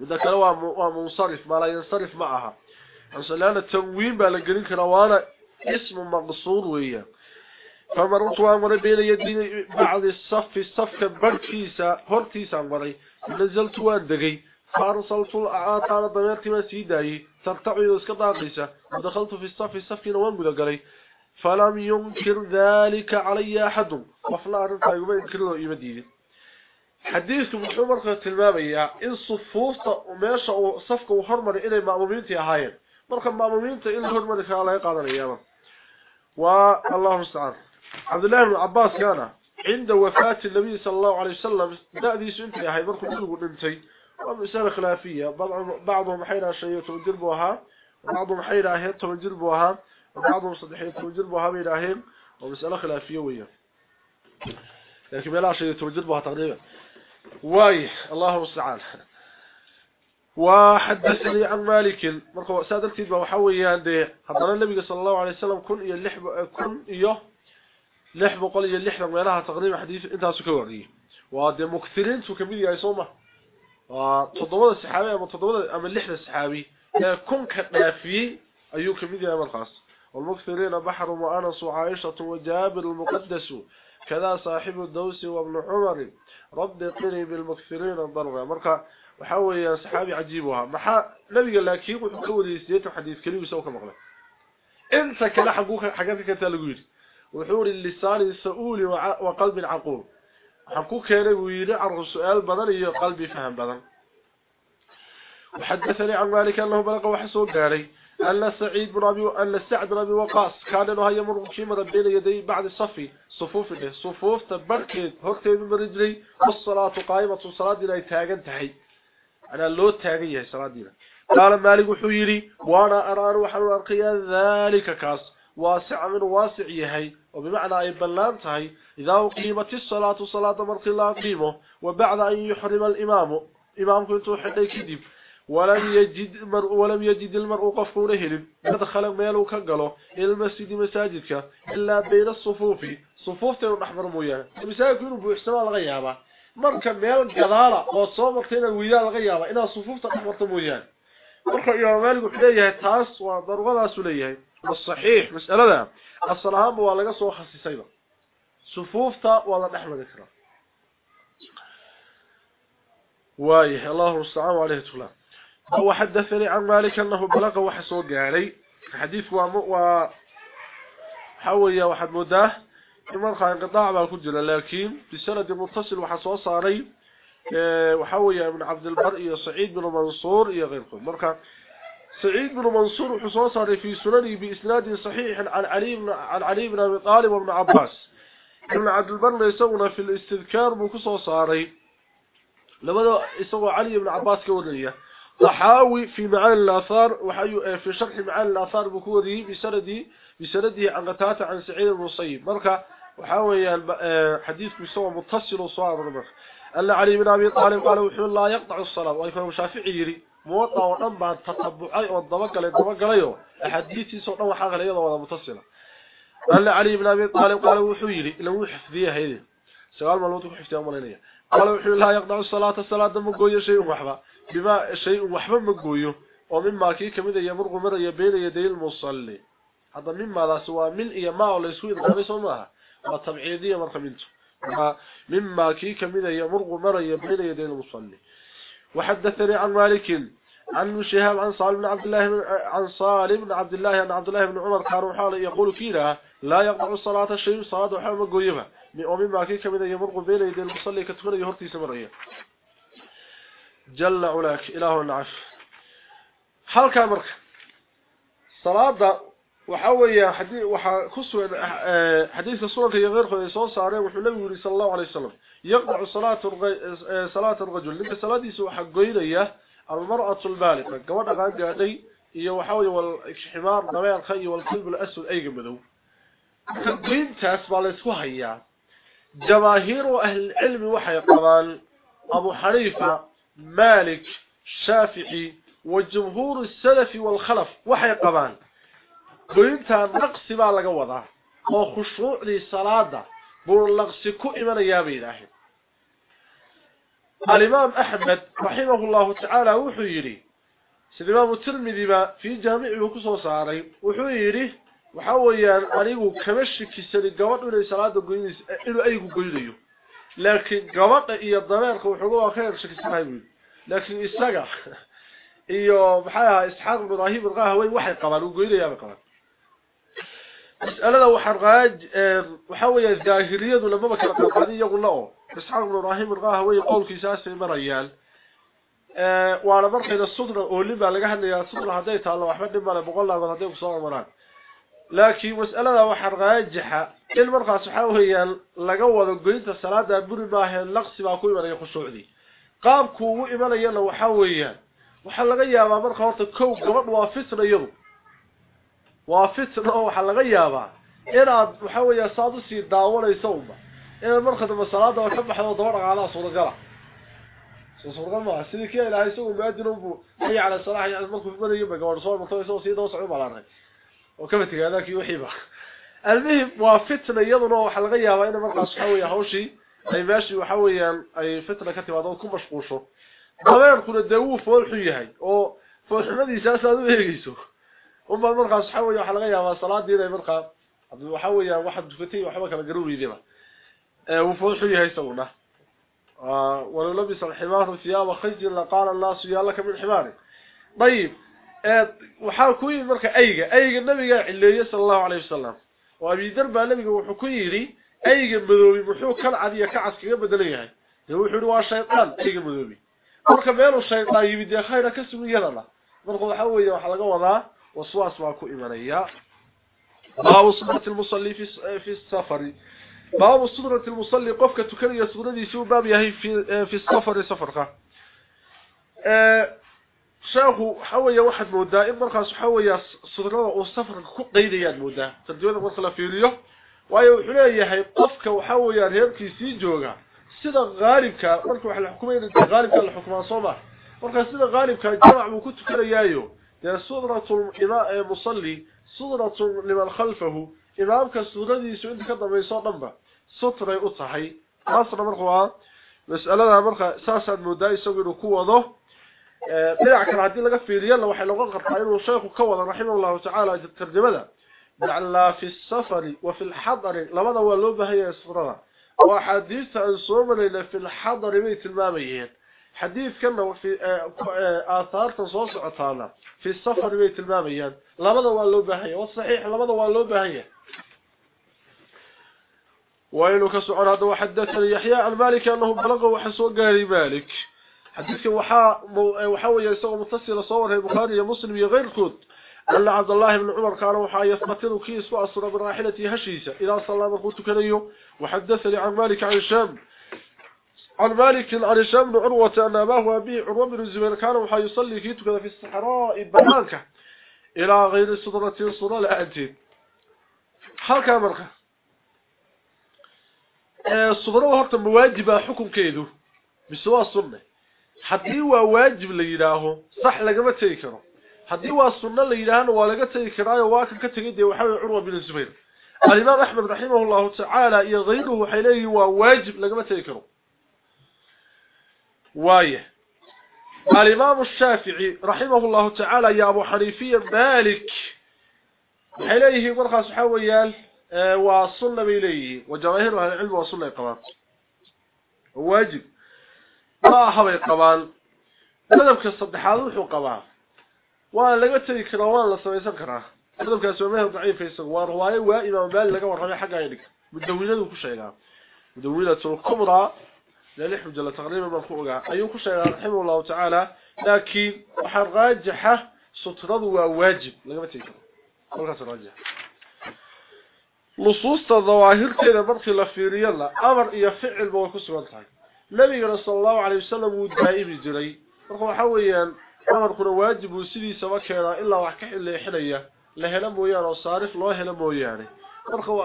[SPEAKER 1] مذكر ومنصرف ما لا ينصرف معها. عشان التنوين بالجرين كروانا اسم مقصور ويا فمرت وامر بين يدي بعض الصف الصف بركيسا هرتيسا مري نزلت واندغي فارسلت الاعاطى ضميرتي ما سيداي ترتعي اسك داقيسا ودخلت في الصف الصف وان غدغلي فلم ينكر ذلك علي أحد. وفلا ارنتا يوم ينكره حديث من عمر قد تلمامي إن صفوفة وماشا وصفك وهرمري إلي مأمومينتي أهايين مرقا مأمومينتي إلي هرمري خالي قادر أيام والله مستعان عبد الله بن عباس كان عند وفاة النبي صلى الله عليه وسلم. داء ذي سنتي أهايين مرقا تلقوا ننتي ومسالة خلافية. بعضهم حيرا شيء يتوجر بوها وبعضهم حيرا هي تنجربوها بعضهم صدحية تنجربوها هيم ومسالة خلافية ويا لكن ما لا شيء بوها تقريبا. واي الله مستعان وحدثني عن مالك مركو سادلتي با waxa weeyaan de hadana nabiga sallallahu alayhi wasallam kun iyo lix kun iyo lix boqol iyo lixdan meelaha taqriiban xadiis intaas ka wariyay waa de mukthiriin soo kamid yahay Sooma waa todobada saxaabi ama todobada ama lixda saxaabi ee kun ka dhaafiyay ayuu kamid yahay markaas والمكثرين بحر وأنس وعائشة وجابر المقدس كذا صاحب الدوس وابن عمر. رب قري بالمكثرين الضرغة مركا يا صحابي عجيبها. محا نبي لكن يسيت حديث كلي وسوك مغلق انت كلا حقوق حاجاتك انت لقيت وحور اللسان السؤول وقلب عقول حقوق كان ويري عن سؤال بدل قلبي فهم بدل. وحدثني عن مالك أنه بلغ وحسوق قالي أن سعيد بن أبي أن سعد أبي وقاص كان له يمر في مر بين يدي بعد الصف صفوف له صفوف تبركت من رجلي والصلاة قائمة الصلاة لا تاغن تحي. أنا لو تاغن يا صلاة دينا قال مالك وحيري وأنا أرى روح الأرقية ذلك كاس. واسع من واسع يهي وبمعنى أي بلان تهي. إذا أقيمت الصلاة صلاة مرق الله قيمه وبعد أن يحرم الإمام إمام كنت حتى كذب. ولم يجد المرء ولم يجد المرء قفونه هلم دخل ماله كغلو إلى المسجد مساجدك إلا بين الصفوف. صفوف تحمر مويه مساجد يكون بحسن لا غيابا مرك ميل قداله أو سو مرتين ويا لا ان صفوف تحمر مويه مرك يا مالك خديه تاس وضروره سلية. والصحيح مسألة الصلاة هو لا سو صفوف تا ولا احمد اكرم واي الله والسلام عليه وسلم هو حدثني عن مالك أنه بلغ وحسو غالي حديث و و حويه واحد مده إمام خان قطاع بالكجل لكن بسند متصل وحسو صاري. آه، وحويه من عبد البر يا سعيد بن منصور يا غيره مركه سعيد بن منصور وحسو صاري في سننه بإسناد صحيح عن علي عن علي بن أبي طالب وابن عباس. ابن عبد البر يسونا في الاستذكار بو كسو صاري. لما يسوى علي بن عباس كوريه طحاوي في معاني الآثار وحي في شرح معاني الآثار بكوري بسندي بسنده عن قتاته عن سعيد المصيب مركه وحاوي حديث بسوى متصل وصواب رمخ ألا علي بن أبي طالب قال وحي الله يقطع الصلاة ويكون شافعي يري موطأ ونبع تتبعي والضبق للضبق ليه حديثي سوى نوع حاجة ليه وضع متصلة. ألا علي بن أبي طالب قال وحي يري لو حفظيه هيدي سؤال ملوتك حفظيه أمالينيه قال وحي الله يقطع الصلاة الصلاة مقوية شيء وحبا. بما شيء وحبا مقويه ومما كي كمده يمرغ مريا بين يدي المصلي. هذا مما لا سوى من إيا ما ولا يسوي الغابي سوماها وطبعيدية مرخمينته مما كي كمده يمرغ مريا بين يدي المصلي. وحدثني عن مالك عن شهاب عن صالح بن عبد الله عن صالح بن عبد الله عن عبد الله بن عمر حاله يقول كيرا لا يقطع الصلاة شيء صلاة وحاول مقويبها ومما كي كمده يمرغ بين يدي المصلي كتفر يهرتي سمرية. جل علاك إله العف حلقة مركة صلاة وحوي حديث وح كسو حديث الصورة هي غير خذ صوص صارين وحلو صلى الله عليه وسلم. يقطع صلاة صلاة الرجل. لما صلاة يسوى حقوينية المرأة البالغة. قوات قاعد قاعدي هي وحوي والحمار نبي الخي والقلب الأسود أي جمدو تقديم تاسبال اسوهيا جماهير أهل العلم وحي قبال أبو حنيفة مالك شافعي وجمهور السلف والخلف. وحي قبان. قلت نقص ما لقى وضع. وخشوع للصلاة بور لقص كؤمن يا بي الإمام أحمد رحمه الله تعالى وحيري سيد إمام الترمذي في جامع وكس وصاري وحيري وحاول أن أريد كمشك السلي قوات من الصلاة قلت إلو أيه قلت لكن قوات إيا الضمير وحقوها خير شك السلام laakiin isaga iyo maxay ahaa isxaaq ibn ibraahim ilqahaweyn waxay qabaan uu goynayaa bay qabaan مسألة وحرقاج وحاوية الظاهرية لما كان قادين يقول له إسحاق بن إبراهيم القاهوي قول في ساس مريال. وعلى مرحلة الصدرة أوليبا لقاها أن الصدرة هديتها الله وحمد نبا لبقول الله هديك صار مران. لكن مسألة وحرقاجحة المرقى سحاوية لقوة قلت الصلاة بوري باهي اللقص باكوي من يخشوع دي. قام كوو إيمانا يلا وحاوية وحلقيا ما مرقى ورطة كو قبل وافتنا يضو وفتنه waxa laga yaabaa inaad waxa weeye saadu si daawanayso uma in markada masalaada oo ka baxdo daba dhaqaalaha soo gala soo soo gala sidii kii ilaahay soo maadino buu ay ala salaah ay markuu badayo bagawar soo martay soo sii doo socdo balaaray oo kama tagaada kii wixii ba almuhim waa fitna iyaduna waxa laga yaabaa in markaas waxa weeye hawshii ay meeshii waxa weeyaan ay fitna ka timaado ku mashquusho dabeerkuna dawu fool xun yahay oo foolxumadiisa aad u eegayso uma markaa waxa weeye waxa laga yaabaa salaadii inay markaa waxa weeye waxa dukatay waxba kala garowidiba ee uu fuuxu yahay ah wala labisa al-himar thiyaba khayl la qala an-nas ya laka min himar طيب waxa ku yiri marka ayga ayga nabiga cileeyay sallallahu alayhi wasallam oo abi darba nabiga wuxuu ku yiri ayga madoobi wuxuu kal cadiya ka caskiga bedelan yahay wuxuu waa shaytaan ayga madoobi marka meelu shaytaan yimid khayra ka sugiyada marka waxa weeye waxa laga wadaa وسواس واكو إيمانيا باب صدرة المصلي في في السفر. باب صدرة المصلي قفك تكري صدرتي سو باب يهي في في السفر سفرك شاهو حويا واحد مودا. إن مرخص حويا صدرة والسفر كو قيديان مودا. ترجمة مرخلا فيريو waayo wuxuu leeyahay qofka waxa weeyaan heerkiisii jooga sida qaalibka markuu wax la xukumayo qaalibka la xukumaa Soomaa marka sida qaalibka jamac uu ku tukanayaayo dee sudratu musalli sudratu liman khalfahu imaamka suuradiisu inta ka dambayso dhanba sutray u tahay taasna marka waa mas'alada marka saasaad moodaa isagu inuu ku wado dhinac kale haddii laga fiiriyana waxay noqon kartaa inuu sheekhu ka wada raximahullahu tacaala tarjamada لعل في السفر وفي الحضر. لما هو لو بهي السفرة؟ وحديث الصبر في الحضر بيت الماميين. حديث كما في آه، آه، آثار تصوص عطانا. في السفر بيت الماميين. لما هو لو بهي؟ وصحيح لما هو لو بهي؟ وينك سعر هذا. وحدث يحيى المالك أنه بلغ وحسو قاري مالك. حديث وحا وحا يسوق متصل صور البخاري ومسلم غير كذب أن عبد الله بن عمر كان وحا يثبتن كيس وأصر براحلة هشيسة إذا صلى مخوت كنيه وحدثني عن مالك عن الشام عن مالك عن الشام بن عروة أن أباه أبي عروة بن الزبير كان وحا يصلي كيتك في الصحراء بمالك إلى غير صدرة صدرة لأنتين حال كامرك الصدرة horta mawaajiba xukunkeedu mise waa sunne haddii waa waajib la yidhaaho sax haddii waa sunno la yidhaahana waa laga tegi karaayo waa kan ka tegay dee waxaa weye curwa bin zubayr alimaam axmed raximah llahu tacaala iyo kayruhu waxay leeyihin waa waajib lagama tegi karo waaya alimaam shaafici raximah llahu tacaala iyo abu xaniifiya malik waxay leeyihiin markaas waxaa weeyaan وصلنا بإليه وجواهر أهل العلم وصلنا القبان واجب ما أحب القبان مذبك الصدحات وحو قبان وأنا لقيت كروان لسويسان كراه مذبك سوميه ضعيف يسوار رواية وإمام بالي لقى ورحمي حقا يدك مدونة وكشيغا مدونة الكبرى للح جل تقريبا مرفوعا أيو كشيغا رحمه الله تعالى لكن وحر راجحة سترد وواجب لقيت كروان قلت راجح nusuusta dawaahirteeda markii la fiiriyo la amar iyo ficilba way ku sugan tahay. Nabigana sala allahu calayh wasalam wuu daa'imi jiray. Marka waxa weeyaan عمر خرو واجب وسيدي سوا كيرا الا واخ كخيل خليا لهنا مويان أو صارف لو هنا مويان قرخو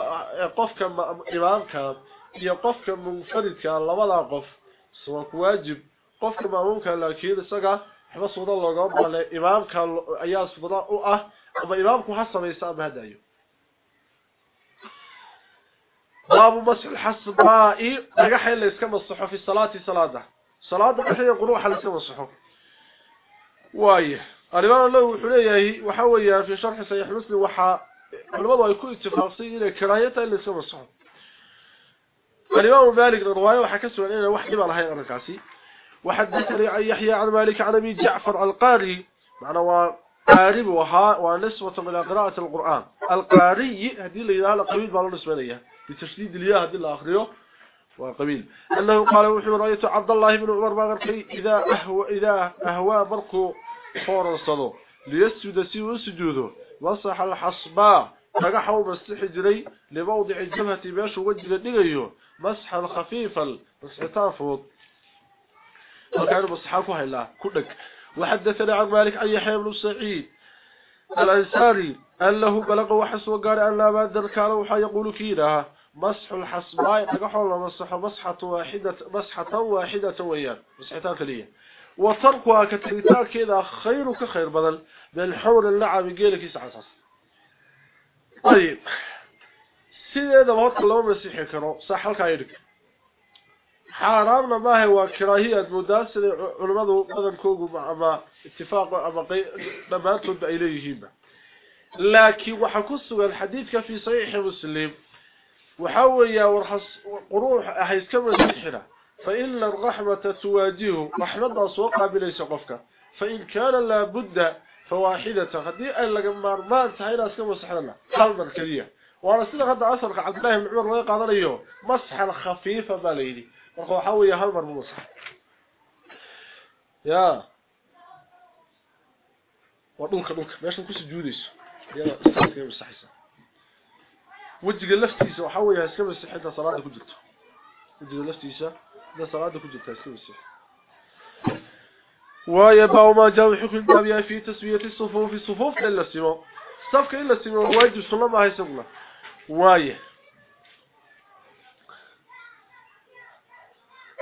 [SPEAKER 1] امام كان يا قفك منفرد كان لبدا قف سوا واجب قفك كان لاكيد اسغا حبه سودا لوغو بل كان ايا سودا أو آه ابا امامك حسبي صاحب هدايو باب مسح الحصبائي رجح الا اسكم الصحف في صلاتي صلاه صلاه هي قروح اللي اسكم الصحف وايه الامام الله وحليه waxa weeyaa fi sharh sahih muslim waxa culimadu ay ku ittifaaqsan inay karaayata in iska masxo الامام مالك ka soo inay wax dhiba lahayn arkaasi وحدثني عن يحيى عن مالك عن ابي جعفر القاري معنا وقارب وها ونسبه من قراءه القران القاري هذه اللي لها قبيل بالنسبة ليه بتشديد الياء هذه الأخرية وقبيل أنه قال وحي رأيت عبد الله بن عمر باغرقي إذا أهوى, إذا أهوى بركو فورا صدو ليسجد سيو سجوده. وصح الحصباء فقحوا مسح جري لموضع الجبهة باش وجه دغيو مسح الخفيف فوض وكان مسحاكو هلا كدك وحدثنا عن مالك يحيى بن سعيد الأنساري أنه بلغ وحس وقال أن لا بادر كان وحا يقول كيدا. مسح الحصباء تقحوا مسح مسحة واحدة مسحة واحدة ويان مسحتان كلية. وتركها كتريتان كذا خير كخير بدل. بل حول اللعب قيلك يسعى طيب. سيدة بهوت الله مسيحي كانوا صح لك عيدك حرامنا ما هو كراهية مداسة علماء بدن مع اتفاق أما دمانتهم بإليهما لكن وحكسوا الحديث في صحيح مسلم. وحويا ورحص قروح أحيث كما سحرة فإن الرحمة تواجهه رحمة أسوقها بليس قفك فإن كان لابد فواحدة. هذه أن لما ما انتهينا كما سحرنا قلبا كريه وأنا سيدة قد أصرق عبد الله بن عمر ويقع ذلك مسحا خفيفة باليدي. وهو حويا هالمر بمسح يا. ودولك دولك ماشي نكو سجوديس يلا أستاذ كيف مستحيسة وجهك لفتيسة وحويا اسكب السحيطة صلاة كجلت وجهك لفتيسة ده صلاة كجلت اسكب السحيطة ويبع ما جاء حكم البابية في تسوية الصفوف الصفوف إلا السماء صفك إلا السماء واجب صلى الله عليه وسلم وايه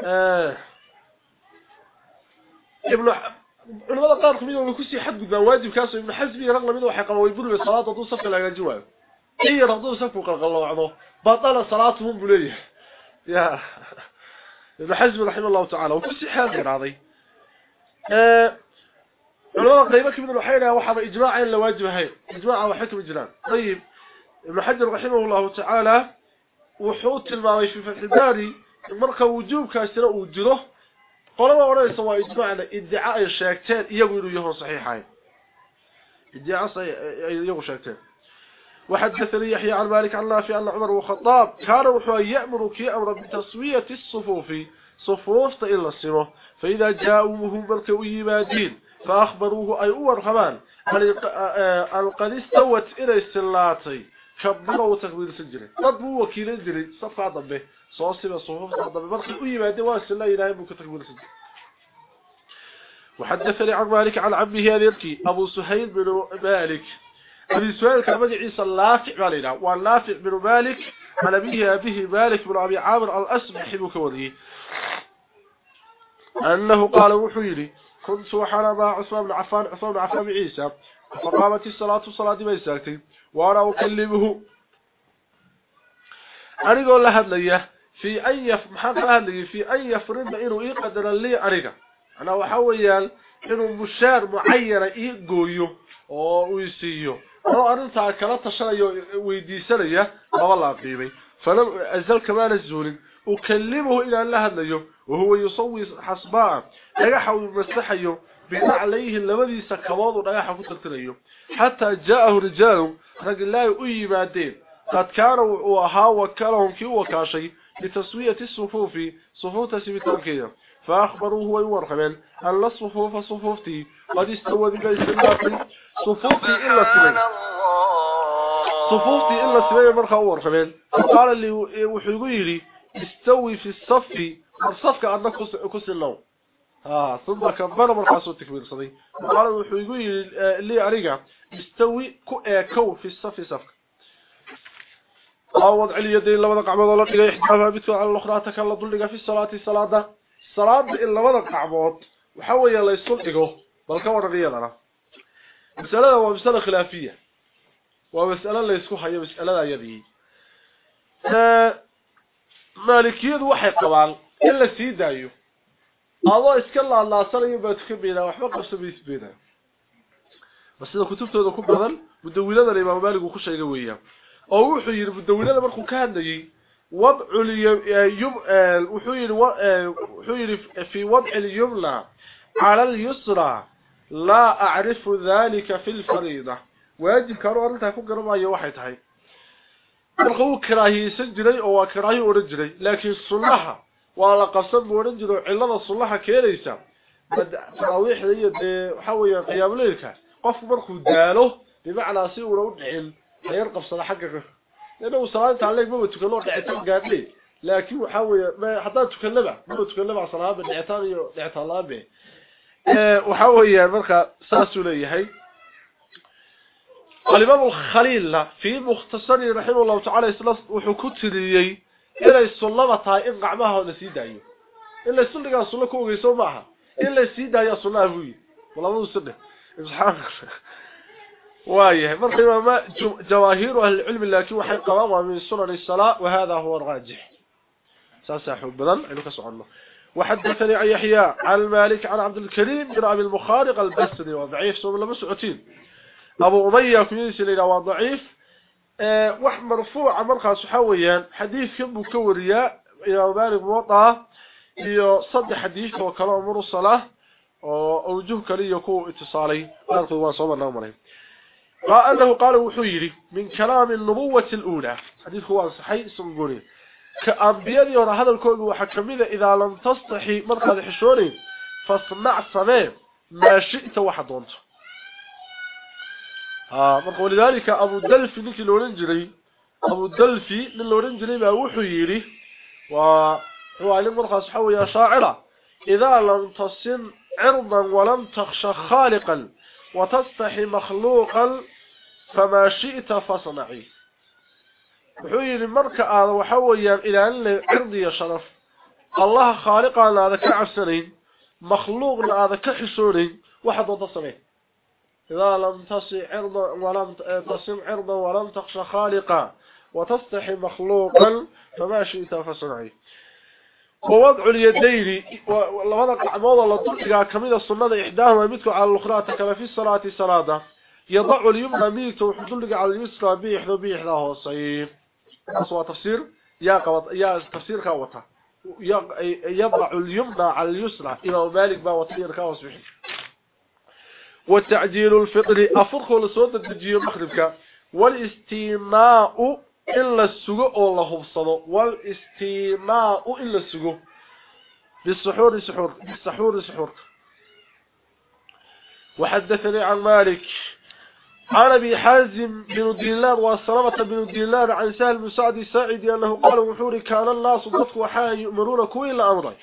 [SPEAKER 1] آه. ابن culimada qaar kamid oo ku sii xadgudbaa waajibkaas ibn xasbi rag lamid waxa qaba way buriga salaada duu safka laga iyo raqdu safku qalqalowdo batala salaatuhum buleeyah ya ibn xasbi rahimahullah ta'ala ku sii xad garaaday ee علماء قيمة من إجماع إلا واجب هاي. إجماع وحكم إجلال. طيب ابن حجر رحمه الله تعالى. وحوت الماوي في فتح الباري. مركا وجوب كاسرة وجره قولوا ورأي سواء إجماعنا إدعاء الشاكتين يقولوا يهون صحيحين. إدعاء يهون شاكتين. وحدثني يحيى عن مالك عن نافع أن عمر وخطاب. كان وحوا يأمر كي أمر بتصوية الصفوف صفوف إلا السمه فإذا جاءوهم بالكوي مادين فأخبروه أي أور خمان. أن قد استوت إلى السلاتي. كبروا تكبير سجري قدبوا وكيل الجري صفع ضبه صوصي صفوف ضبه أي مادين. واسل الله إلهي بك تكبير سجري وحدثني عن مالك عن عمه يذكي أبو سهيل بن مالك. أبي سهيل كان عيسى اللافع مالنا واللافع بن مالك على به به مالك بن أبي عامر الأسمح بكوره أنه قال وحيلي كنت وحنا مع عثمان بن عفان عثمان بن عفان عيسى فقامت الصلاة صلاة بيساكتي وأنا أكلمه. أقول لها لي في أي محاضرة لي في أي فرد إنه يقدر لي أريد. أنا وحويا إنه مشار معين يقويه أو يسيه أو أرنتها كلا تشري ويديسانيا والله قيمي فلم أزل كمان الزول أكلمه إلى الله ليه وهو يصوي حسباء دغخا مسحيو بنعليه لبدي سكبود دغخا كترتريو حتى جاءه رجال رجل لا ييمادين قد كانوا وها وكلهم كي وكاشي لتسويه الصفوف صفوف سبيتانكية. فأخبروه ويورخمن أن الصفوف صفوفتي قد استوى بجيش صفوفتي إلا سبي صفوفتي إلا سبي مرخا ورخمن قال لي وحو يري استوي في الصف الصف أدنا كسلو ها ثم كبر مرقاسو تكبير صدي قال وحو يقول لي اريغا استوي كو في الصف صف وضع اليدين لبدا قعبود لا دغay ixdaafaa bidku على الأخرى takalla duliga fi salati salada salada in labada qacbood waxa weeye la بالكور غيلنا مسألة ومساله خلافية. ومساله ليس خيه مسألة يدي ف مالكية وحي طبعا. إلا سيدايو الله اسكلا الله صلى يبتخب إلى وحق سبيس بينا. بس إذا كتبت هذا كبر ظل بدولنا لما مبالغ وخشيه ويا أو وحي يرب دولنا مركو كان دي وضع اليوم يب... وحي, و... في وضع اليمنى على اليسرى. لا أعرف ذلك في الفريضة. ويجب كارو أردتها كارو أي واحد هاي. وقو كراهي سجلي أو كراهي أرجري لكن صلحة وعلى قصد أرجري كي صلحة بدأ تراويح لي حوية قيام ليلك. قف برخو داله بمعنى سيورة ودعيل هيرقف صلاحة حقك. لأنه صلاة عليك ما بتكلم ودعيتم قاد لي لكن حوية حتى تكلمها ما بتكلمها صلاة بالإعتار يو... به waxa weeye marka saas uu leeyahay الإمام الخليل في مختصر رحمه الله تعالى يسلس وحكوتريي إلا تاي إن قعمها نسيدايو إلا يسلم يسلم كوغيسو معها إلا يسيدايو يسلم أبوي والله مو سنة سبحان وايه مرحبا ما جواهير أهل العلم لكن وحي قوامها من سنن الصلاة وهذا هو الراجح ساسا حبنا علوك سعنا وحدثني عن يحيى عن المالك عن عبد الكريم بن أبي المخارق البسري وضعيف سوى الله مسعتين أبو أمية كنيسي ليلة وضعيف آه، مرفوع فوع مرخى سحويا حديث كبه كوريا يا مالك موطأ هي صد حديث وكلام أمور الصلاة ووجهك لي يكو اتصالي. ونرخي واصوبة نومني قال له قال وحيري من كلام النبوة الأولى حديث هو صحيح اسم قريب كأنبيادي ورا هذا الكون حكم إذا إذا لم تستحي مرقى ذي حشورين فاصنع صميم ما شئت واحد وانت. آه، ولذلك أبو الدلفي نكي لورنجري أبو الدلفي للورنجري ما وحييري وهو علم مرقى صحوه يا شاعرة. إذا لم تصن عرضا ولم تخش خالقا وتستحي مخلوقا فما شئت فاصنعي. Waxa weeyaan ilaalinay cirdiya sharaf allaha khaaliqaana aada ka cabsanayn makhluuqna aada ka xisoonayn waxa doonta samee إذا لم تصي عرضا ولم تصم عرضا ولم تخش خالقا وتستحي مخلوقا فما شئت فصنعي. ووضع اليدين ولماذا قعمود الله دلقا كميدة السنة إحداهما متكو على الأخرى كما في الصلاة صلاة يضع اليمنى ميكتو وحدلقا على اليسرى بيحذو بيحذا هو أصوى تفسير يا قوط يا تفسير كاوتا يضع اليمنى على اليسرى. إمام مالك با وطير كاوس والتعجيل الفطر أفرخ لصوت الدجير مخربك. والاستيماء إلا السجو الله بصده والاستيماء إلا السجو. بالسحور سحور بالسحور سحور. وحدثني عن مالك. عن ابي حازم بن دينار وسلمة بن دينار عن سهل بن سعد الساعدي أنه قال وحوري كان الله صدق وحا يؤمرون كوي إلا أمره.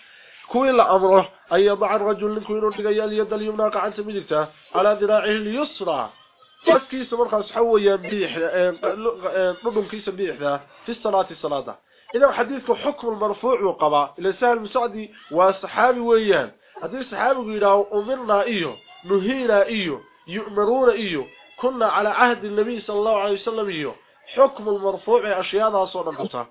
[SPEAKER 1] كوي إلا أمره. أن يضع الرجل ينون تقيا اليد اليمنى عن سبيلته على ذراعه اليسرى. فكيس مرخص حويا بيح نظم كيس بيح في الصلاة الصلاة. إذا حديثك حكم المرفوع وقضاء. إلى سهل بن سعد وصحابي ويان. حديث صحابي يقول أمرنا إيو. نهينا إيو. يؤمرون إيو. كنا على عهد النبي صلى الله عليه وسلم إيو حكم المرفوع أشياء صورة نقطة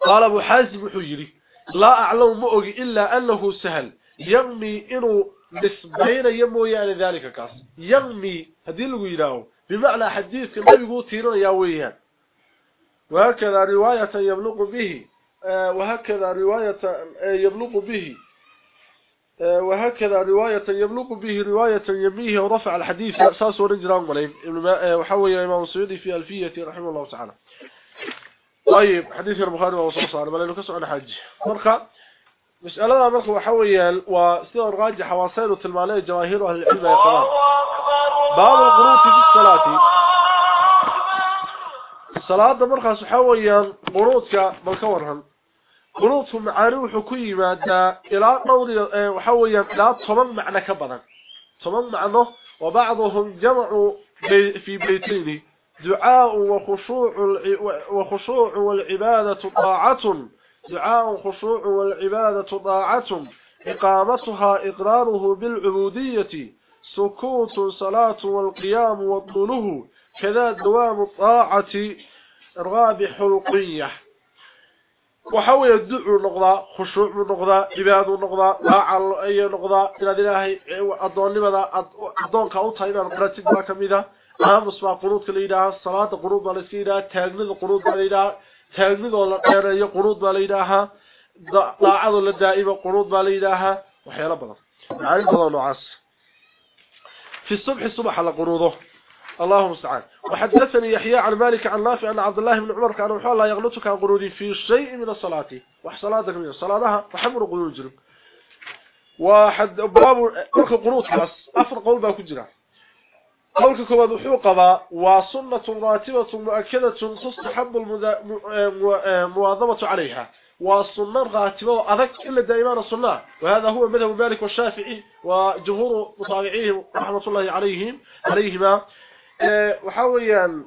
[SPEAKER 1] قال أبو حازم حجري لا أعلم مؤغي إلا أنه سهل. يغمي إنه نسبين يمو يعني ذلك كاس. يغمي هذه اللي يراو بمعنى حديث النبي يقول تيرون يا ويان وهكذا رواية يبلغ به. آه، وهكذا رواية آه، يبلغ به. وهكذا رواية يبلغ به رواية يميه ورفع الحديث أساس ورجران وليم وحوي إمام السيودي في ألفية رحمه الله تعالى. طيب حديث البخاري وصل صار بل انه كسو حج مرخه مسألة مرخه وحويال وسيده راجح واسيل تلماليه جماهير أهل العلم يا قران باب القنوت في قنوت معاني وحو كيمادا إلى دور وحويال لا طبن معنى كبدن طبن معنى وبعضهم جمعوا في بيتين. دعاء وخشوع والعبادة طاعة. دعاء وخشوع والعبادة طاعة. إقامتها إقراره بالعبودية. سكوت صلاة والقيام وطوله كذا دوام الطاعة. رابح القية وحاول يدعو النقضاء خشوع النقضاء عباد النقضاء طاعة أي نقضاء إلى ذلك أدون لماذا أدون كأوتها إلى نقرأتك ما كميدا aamus baa qunuudka la yidhaahaa salaada qunuud baa la iska yidhahaa taagnida qunuud baa la yidhahaa taagnidoo la dheereeyo qunuud baa la yidhaahaa daacadoo la daa'imo qunuud baa la yidhaahaa waxyaalo badan macaani badan noocaas في الصبح الصبح على قنوضه اللهم استعان وحدثني يحيى عن مالك عن نافع أن عبد الله بن عمر كان وحال الله يغلطك عن قنودي في شيء من الصلاة. وحصلاتك من الصلاة وحمر الجرم وحد باب قنود بس. أفر قول باكو جرم قولك كما وحو قبا وسنة راتبة مؤكدة تستحب المواظبة عليها. والسنة راتبة وأذك إلا دائما السنة. وهذا هو مذهب مالك والشافعي وجمهور مطابعيه رحمة الله عليهم عليهما. وحاوليا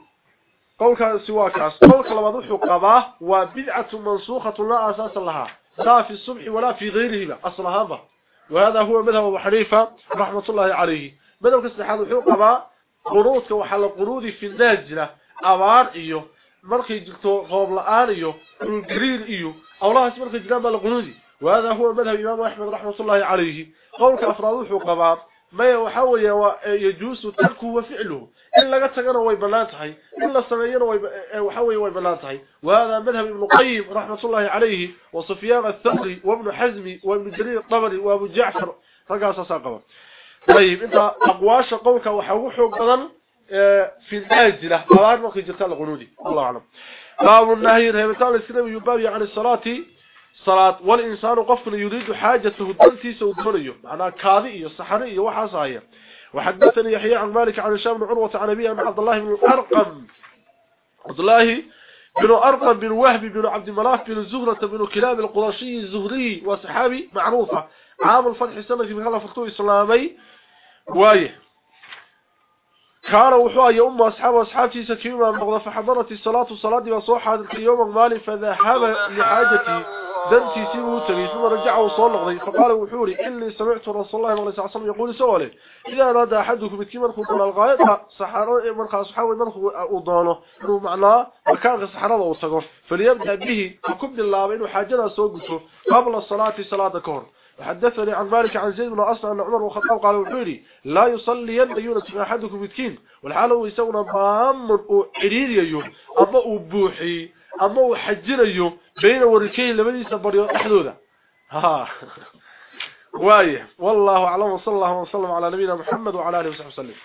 [SPEAKER 1] قولك سواك قولك لما وحو قبا وبدعة منسوخة لا أساس لها لا في الصبح ولا في غيره أصل هذا وهذا هو مذهب أبو حنيفة رحمة الله عليه مذهب كسلحان وحو قبا quruudka waxaa la quruudi fi naajila abaar iyo markay jirto roob la-aan iyo dhulgariir iyo awlahaas markay jiraan baa la qunuudi وهذا هو مذهب إمام أحمد رحمة الله عليه قولك أفراد حقبا ما وحاوي يجوز تركه وفعله. إلا قد تقنوا ويبلانتهي إلا سمينوا وحاوي ويبلانتهي وهذا مذهب ابن قيم رحمة الله عليه وصفيان الثقري وابن حزمي وابن جرير الطبري وابو جعفر. رقاصة ساقبا طيب إنت أقواش قولك وحو خوق بدن في النازله قرار ما جرت الغنودي. الله أعلم. باب النهي رهبتان الاسلام يباب عن صلاة والإنسان قف يريد حاجته دلتي سودفريو معناها كاذي iyo saxari iyo waxa saaya وحدثني يحيى عن مالك عن هشام بن عروة عن ابي عبد الله بن أرقم. عبد الله بن أرقم بن وهب بن عبد الملاف بن زهرة بن كلاب القرشي الزهري وصحابي معروفة. عام الفتح سنة في مغلق فتوى إسلامي. وايه كان وحوا يوم أصحاب اصحابتي سكيما مغضى فحضرت الصلاه الصلاة بصوح هذا اليوم مالي فذهب لحاجتي. دنتي سيبه تبي ثم رجع وصل لغضي. فقال وحوري إني سمعت رسول الله صلى الله عليه وسلم يقول سؤالي. إذا أراد أحدكم مرخو طول الغاية صحراء مرخا صحاوي مرخو ودانه إنه معناه مكان الصحراء وتغو فليبدأ به كب الله انه حاجة سو غتو قبل الصلاة صلاة كهر. وحدثني عن مالك عن زيد بن أصلا أن عمر وخطاب قال وحوري لا يصلي يونس أحدكم بتكين والحال هو يسونا بامر وعرير يو أما أبوحي. أما أحجر يو بين وركين لمن يسبر أحدوذا ها. وايه والله أعلم. وصلى الله وسلم على نبينا محمد وعلى آله وصحبه وسلم.